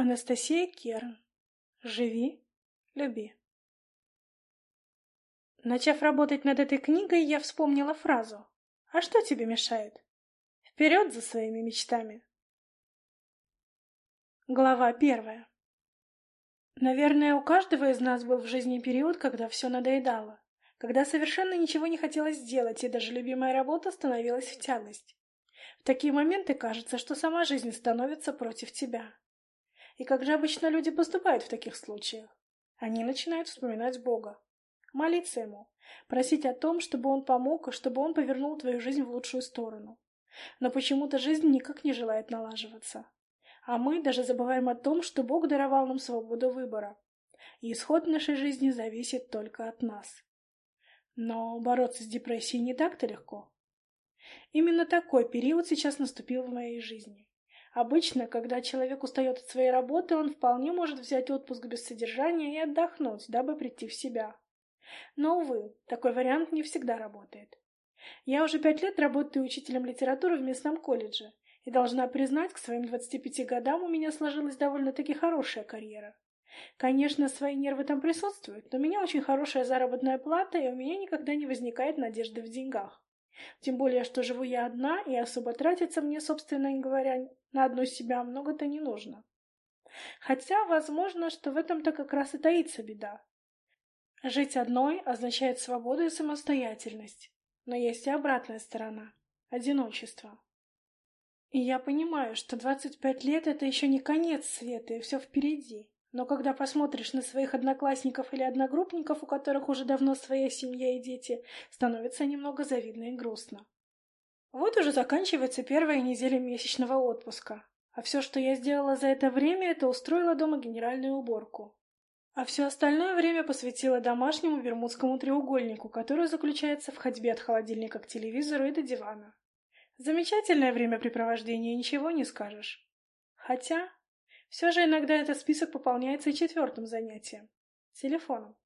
Анастасия Керн. Живи, люби. Начав работать над этой книгой, я вспомнила фразу «А что тебе мешает?» Вперед за своими мечтами. Глава первая. Наверное, у каждого из нас был в жизни период, когда все надоедало, когда совершенно ничего не хотелось сделать, и даже любимая работа становилась в тягость. В такие моменты кажется, что сама жизнь становится против тебя. И как же обычно люди поступают в таких случаях? Они начинают вспоминать Бога, молиться Ему, просить о том, чтобы Он помог и чтобы Он повернул твою жизнь в лучшую сторону. Но почему-то жизнь никак не желает налаживаться. А мы даже забываем о том, что Бог даровал нам свободу выбора. И исход нашей жизни зависит только от нас. Но бороться с депрессией не так-то легко. Именно такой период сейчас наступил в моей жизни. Обычно, когда человек устает от своей работы, он вполне может взять отпуск без содержания и отдохнуть, дабы прийти в себя. Но, увы, такой вариант не всегда работает. Я уже пять лет работаю учителем литературы в местном колледже, и должна признать, к своим 25 годам у меня сложилась довольно-таки хорошая карьера. Конечно, свои нервы там присутствуют, но у меня очень хорошая заработная плата, и у меня никогда не возникает надежды в деньгах. Тем более, что живу я одна, и особо тратиться мне, собственно говоря, на одну себя много-то не нужно. Хотя, возможно, что в этом-то как раз и таится беда. Жить одной означает свободу и самостоятельность. Но есть и обратная сторона — одиночество. И я понимаю, что 25 лет — это еще не конец света, и все впереди. Но когда посмотришь на своих одноклассников или одногруппников, у которых уже давно своя семья и дети, становится немного завидно и грустно. Вот уже заканчивается первая неделя месячного отпуска, а все, что я сделала за это время, это устроила дома генеральную уборку. А все остальное время посвятила домашнему бермудскому треугольнику, который заключается в ходьбе от холодильника к телевизору и до дивана. Замечательное времяпрепровождение, ничего не скажешь. Хотя, все же иногда этот список пополняется и четвертым занятием — телефоном.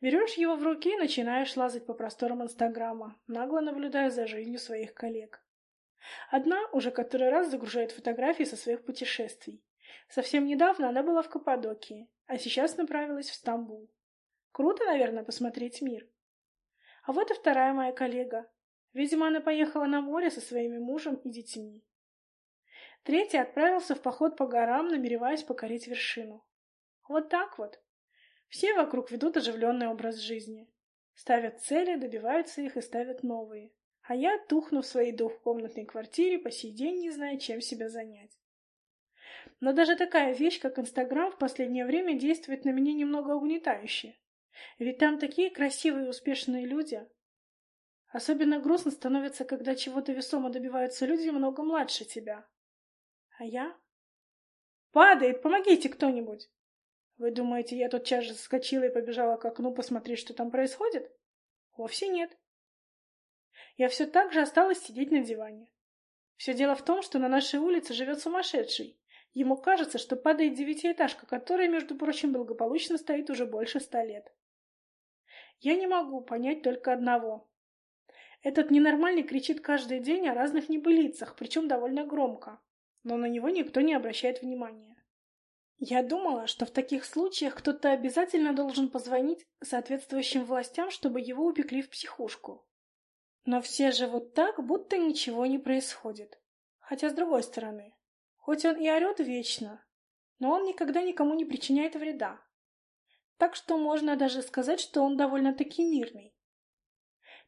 Берешь его в руки и начинаешь лазать по просторам Инстаграма, нагло наблюдая за жизнью своих коллег. Одна уже который раз загружает фотографии со своих путешествий. Совсем недавно она была в Каппадокии, а сейчас направилась в Стамбул. Круто, наверное, посмотреть мир. А вот и вторая моя коллега. Видимо, она поехала на море со своими мужем и детьми. Третий отправился в поход по горам, намереваясь покорить вершину. Вот так вот. Все вокруг ведут оживленный образ жизни. Ставят цели, добиваются их и ставят новые. А я тухну в своей двухкомнатной квартире по сей день, не зная, чем себя занять. Но даже такая вещь, как Инстаграм, в последнее время действует на меня немного угнетающе. Ведь там такие красивые и успешные люди. Особенно грустно становится, когда чего-то весомо добиваются люди много младше тебя. А я? Падает, помогите кто-нибудь! Вы думаете, я тотчас же соскочила и побежала к окну посмотреть, что там происходит? Вовсе нет. Я все так же осталась сидеть на диване. Все дело в том, что на нашей улице живет сумасшедший. Ему кажется, что падает девятиэтажка, которая, между прочим, благополучно стоит уже больше ста лет. Я не могу понять только одного. Этот ненормальный кричит каждый день о разных небылицах, причем довольно громко, но на него никто не обращает внимания. Я думала, что в таких случаях кто-то обязательно должен позвонить соответствующим властям, чтобы его упекли в психушку. Но все живут так, будто ничего не происходит. Хотя, с другой стороны, хоть он и орет вечно, но он никогда никому не причиняет вреда. Так что можно даже сказать, что он довольно-таки мирный.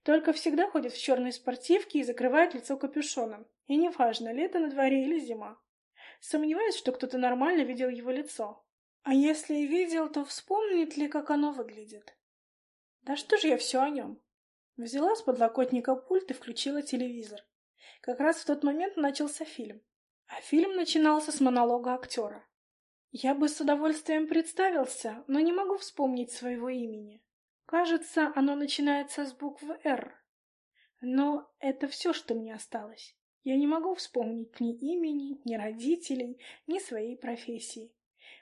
Только всегда ходит в черной спортивке и закрывает лицо капюшоном. И неважно, лето на дворе или зима. Сомневаюсь, что кто-то нормально видел его лицо. А если и видел, то вспомнит ли, как оно выглядит? Да что же я все о нем? Взяла с подлокотника пульт и включила телевизор. Как раз в тот момент начался фильм. А фильм начинался с монолога актера. Я бы с удовольствием представился, но не могу вспомнить своего имени. Кажется, оно начинается с буквы «Р». Но это все, что мне осталось. Я не могу вспомнить ни имени, ни родителей, ни своей профессии.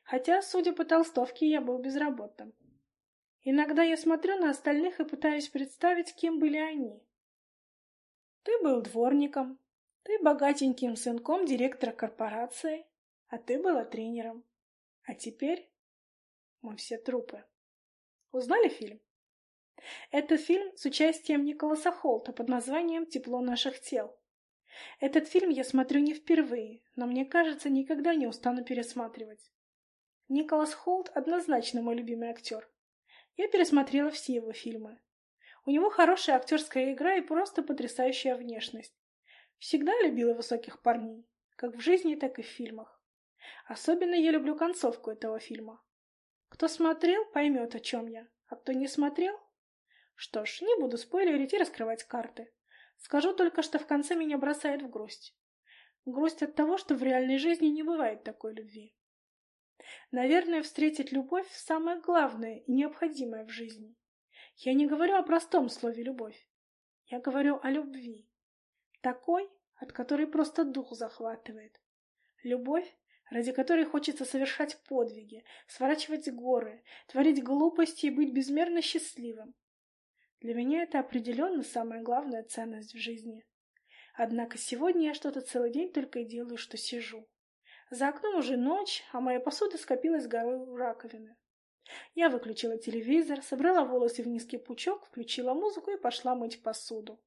Хотя, судя по толстовке, я был безработным. Иногда я смотрю на остальных и пытаюсь представить, кем были они. Ты был дворником, ты богатеньким сынком директора корпорации, А ты была тренером. А теперь мы все трупы. Узнали фильм? Это фильм с участием Николаса Холта под названием «Тепло наших тел». Этот фильм я смотрю не впервые, но мне кажется, никогда не устану пересматривать. Николас Холт однозначно мой любимый актер. Я пересмотрела все его фильмы. У него хорошая актерская игра и просто потрясающая внешность. Всегда любила высоких парней, как в жизни, так и в фильмах. Особенно я люблю концовку этого фильма. Кто смотрел, поймет, о чем я, а кто не смотрел... Что ж, не буду спойлерить и раскрывать карты. Скажу только, что в конце меня бросает в грусть. Грусть от того, что в реальной жизни не бывает такой любви. Наверное, встретить любовь – самое главное и необходимое в жизни. Я не говорю о простом слове «любовь». Я говорю о любви. Такой, от которой просто дух захватывает. Любовь, ради которой хочется совершать подвиги, сворачивать горы, творить глупости и быть безмерно счастливым. Для меня это определенно самая главная ценность в жизни. Однако сегодня я что-то целый день только и делаю, что сижу. За окном уже ночь, а моя посуда скопилась горой у раковины. Я выключила телевизор, собрала волосы в низкий пучок, включила музыку и пошла мыть посуду.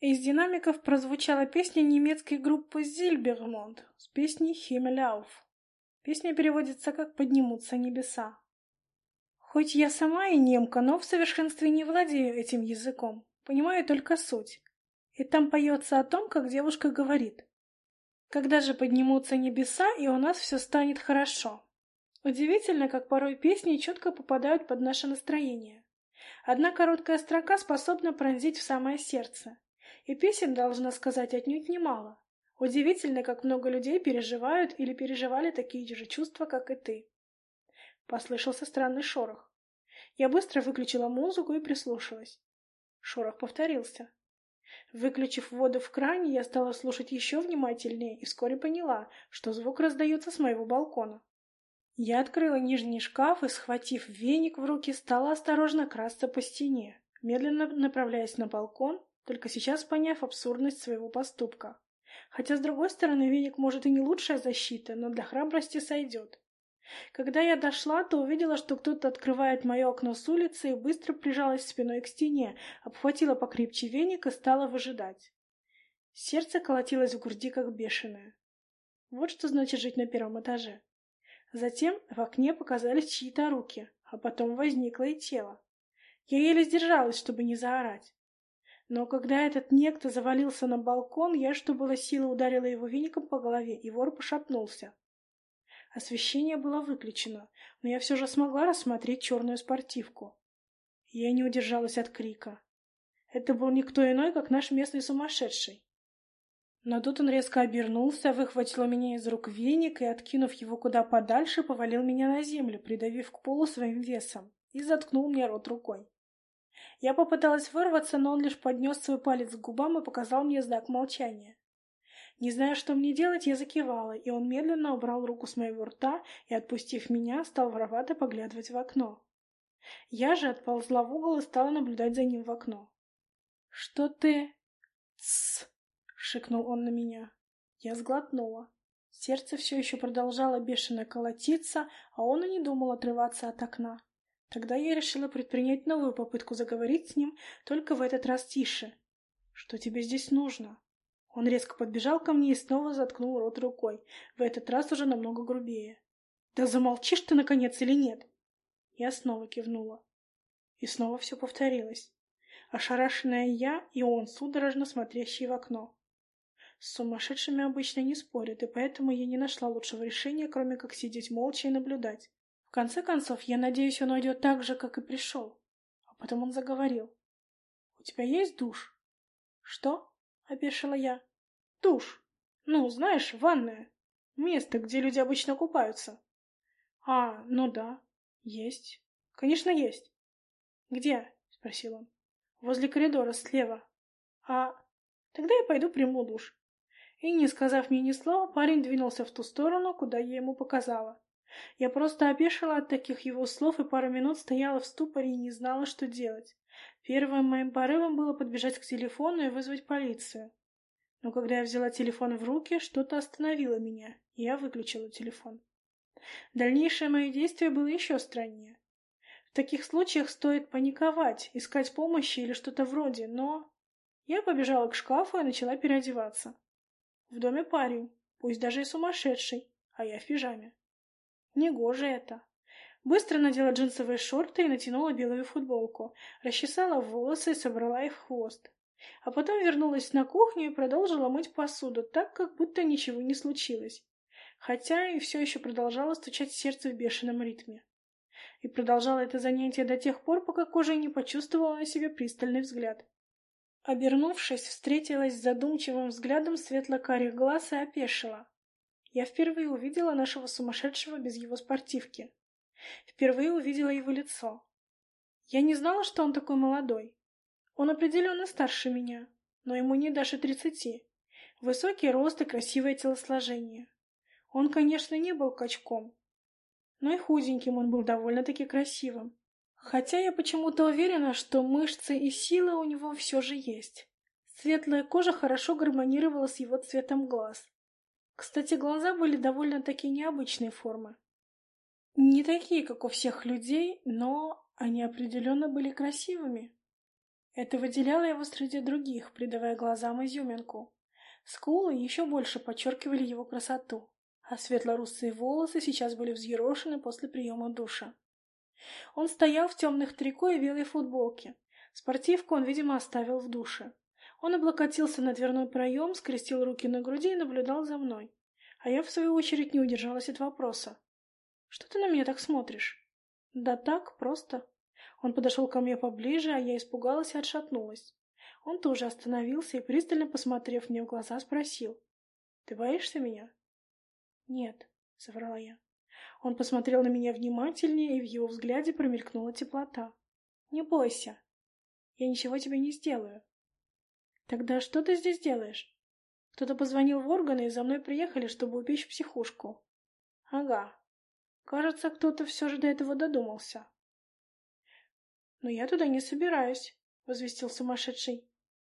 Из динамиков прозвучала песня немецкой группы Зильбермонт с песней «Химмеляуф». Песня переводится как «Поднимутся небеса». Хоть я сама и немка, но в совершенстве не владею этим языком, понимаю только суть. И там поется о том, как девушка говорит. Когда же поднимутся небеса, и у нас все станет хорошо. Удивительно, как порой песни четко попадают под наше настроение. Одна короткая строка способна пронзить в самое сердце. И песен, должна сказать, отнюдь немало. Удивительно, как много людей переживают или переживали такие же чувства, как и ты. Послышался странный шорох. Я быстро выключила музыку и прислушалась. Шорох повторился. Выключив воду в кране, я стала слушать еще внимательнее и вскоре поняла, что звук раздается с моего балкона. Я открыла нижний шкаф и, схватив веник в руки, стала осторожно красться по стене, медленно направляясь на балкон, только сейчас поняв абсурдность своего поступка. Хотя, с другой стороны, веник может и не лучшая защита, но для храбрости сойдет. Когда я дошла, то увидела, что кто-то открывает мое окно с улицы и быстро прижалась спиной к стене, обхватила покрепче веник и стала выжидать. Сердце колотилось в груди, как бешеное. Вот что значит жить на первом этаже. Затем в окне показались чьи-то руки, а потом возникло и тело. Я еле сдержалась, чтобы не заорать. Но когда этот некто завалился на балкон, я, что было силы, ударила его веником по голове, и вор пошатнулся. Освещение было выключено, но я все же смогла рассмотреть черную спортивку. Я не удержалась от крика. Это был никто иной, как наш местный сумасшедший. Но тут он резко обернулся, выхватил у меня из рук веник и, откинув его куда подальше, повалил меня на землю, придавив к полу своим весом, и заткнул мне рот рукой. Я попыталась вырваться, но он лишь поднес свой палец к губам и показал мне знак молчания. Не зная, что мне делать, я закивала, и он медленно убрал руку с моего рта и, отпустив меня, стал воровато поглядывать в окно. Я же отползла в угол и стала наблюдать за ним в окно. — Что ты... — Тссс! — шикнул он на меня. Я сглотнула. Сердце все еще продолжало бешено колотиться, а он и не думал отрываться от окна. Тогда я решила предпринять новую попытку заговорить с ним, только в этот раз тише. «Что тебе здесь нужно?» Он резко подбежал ко мне и снова заткнул рот рукой, в этот раз уже намного грубее. «Да замолчишь ты, наконец, или нет?» Я снова кивнула. И снова все повторилось. Ошарашенная я и он, судорожно смотрящий в окно. С сумасшедшими обычно не спорят, и поэтому я не нашла лучшего решения, кроме как сидеть молча и наблюдать. В конце концов, я надеюсь, он уйдет так же, как и пришел. А потом он заговорил. «У тебя есть душ?» «Что?» — опешила я. Душ. Ну, знаешь, ванная. Место, где люди обычно купаются. А, ну да, есть. Конечно, есть. Где? Спросил он. Возле коридора слева. А, тогда я пойду приму душ. И, не сказав мне ни слова, парень двинулся в ту сторону, куда я ему показала. Я просто опешила от таких его слов и пару минут стояла в ступоре и не знала, что делать. Первым моим порывом было подбежать к телефону и вызвать полицию. Но когда я взяла телефон в руки, что-то остановило меня. Я выключила телефон. Дальнейшее мое действие было еще страннее. В таких случаях стоит паниковать, искать помощи или что-то вроде, но... Я побежала к шкафу и начала переодеваться. В доме парень, пусть даже и сумасшедший, а я в пижаме. Негоже это. Быстро надела джинсовые шорты и натянула белую футболку, расчесала волосы и собрала их в хвост. А потом вернулась на кухню и продолжила мыть посуду, так, как будто ничего не случилось. Хотя и все еще продолжало стучать сердце в бешеном ритме. И продолжала это занятие до тех пор, пока кожа не почувствовала на себе пристальный взгляд. Обернувшись, встретилась с задумчивым взглядом светло-карих глаз и опешила. Я впервые увидела нашего сумасшедшего без его спортивки. Впервые увидела его лицо. Я не знала, что он такой молодой. Он определенно старше меня, но ему не даже тридцати. Высокий рост и красивое телосложение. Он, конечно, не был качком, но и худеньким он был довольно-таки красивым. Хотя я почему-то уверена, что мышцы и сила у него все же есть. Светлая кожа хорошо гармонировала с его цветом глаз. Кстати, глаза были довольно-таки необычной формы. Не такие, как у всех людей, но они определенно были красивыми. Это выделяло его среди других, придавая глазам изюминку. Скулы еще больше подчеркивали его красоту, а светло-русые волосы сейчас были взъерошены после приема душа. Он стоял в темных трико и белой футболке. Спортивку он, видимо, оставил в душе. Он облокотился на дверной проем, скрестил руки на груди и наблюдал за мной. А я, в свою очередь, не удержалась от вопроса. «Что ты на меня так смотришь?» «Да так, просто», он подошел ко мне поближе, а я испугалась и отшатнулась. Он тоже остановился и, пристально посмотрев мне в глаза, спросил. «Ты боишься меня?» «Нет», — соврала я. Он посмотрел на меня внимательнее, и в его взгляде промелькнула теплота. «Не бойся. Я ничего тебе не сделаю». «Тогда что ты здесь делаешь?» «Кто-то позвонил в органы, и за мной приехали, чтобы упечь в психушку». «Ага. Кажется, кто-то все же до этого додумался». «Но я туда не собираюсь», — возвестил сумасшедший.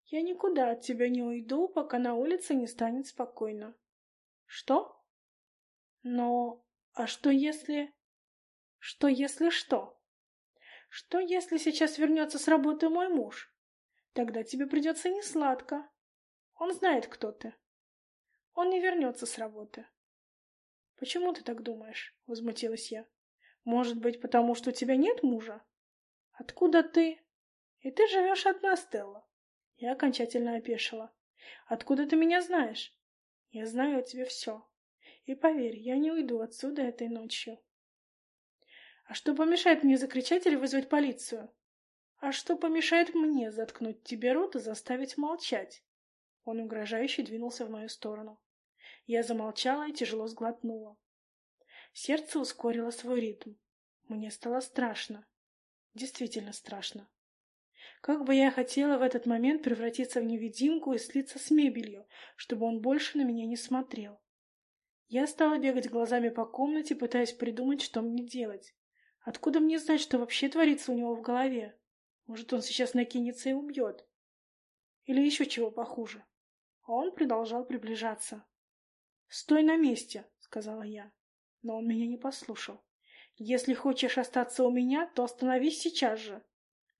«Я никуда от тебя не уйду, пока на улице не станет спокойно». «Что?» «Но... А что если...» «Что если что?» «Что если сейчас вернется с работы мой муж? Тогда тебе придется несладко. Он знает, кто ты. Он не вернется с работы». «Почему ты так думаешь?» — возмутилась я. «Может быть, потому что у тебя нет мужа?» Откуда ты? И ты живешь одна, Стелла. Я окончательно опешила. Откуда ты меня знаешь? Я знаю о тебе все. И поверь, я не уйду отсюда этой ночью. А что помешает мне закричать или вызвать полицию? А что помешает мне заткнуть тебе рот и заставить молчать? Он угрожающе двинулся в мою сторону. Я замолчала и тяжело сглотнула. Сердце ускорило свой ритм. Мне стало страшно. Действительно страшно. Как бы я хотела в этот момент превратиться в невидимку и слиться с мебелью, чтобы он больше на меня не смотрел. Я стала бегать глазами по комнате, пытаясь придумать, что мне делать. Откуда мне знать, что вообще творится у него в голове? Может, он сейчас накинется и убьет? Или еще чего похуже? А он продолжал приближаться. «Стой на месте!» — сказала я. Но он меня не послушал. Если хочешь остаться у меня, то остановись сейчас же.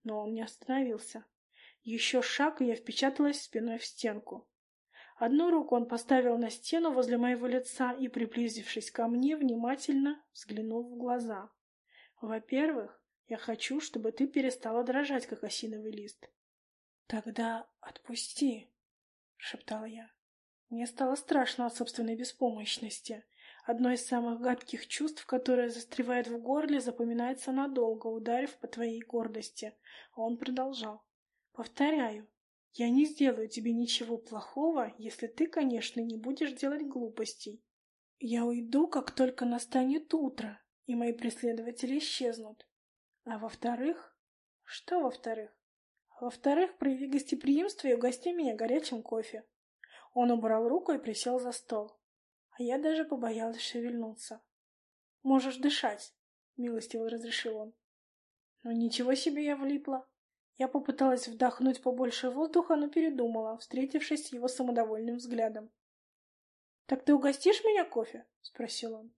Но он не остановился. Еще шаг, и я впечаталась спиной в стенку. Одну руку он поставил на стену возле моего лица и, приблизившись ко мне, внимательно взглянул в глаза. Во-первых, я хочу, чтобы ты перестала дрожать, как осиновый лист. Тогда отпусти, шептала я. Мне стало страшно от собственной беспомощности. Одно из самых гадких чувств, которое застревает в горле, запоминается надолго, ударив по твоей гордости. Он продолжал. Повторяю, я не сделаю тебе ничего плохого, если ты, конечно, не будешь делать глупостей. Я уйду, как только настанет утро, и мои преследователи исчезнут. А во-вторых... Что во-вторых? Во-вторых, прояви гостеприимство и угости меня горячим кофе. Он убрал руку и присел за стол а я даже побоялась шевельнуться. «Можешь дышать», — милостиво разрешил он. Но ничего себе я влипла. Я попыталась вдохнуть побольше воздуха, но передумала, встретившись с его самодовольным взглядом. «Так ты угостишь меня кофе?» — спросил он.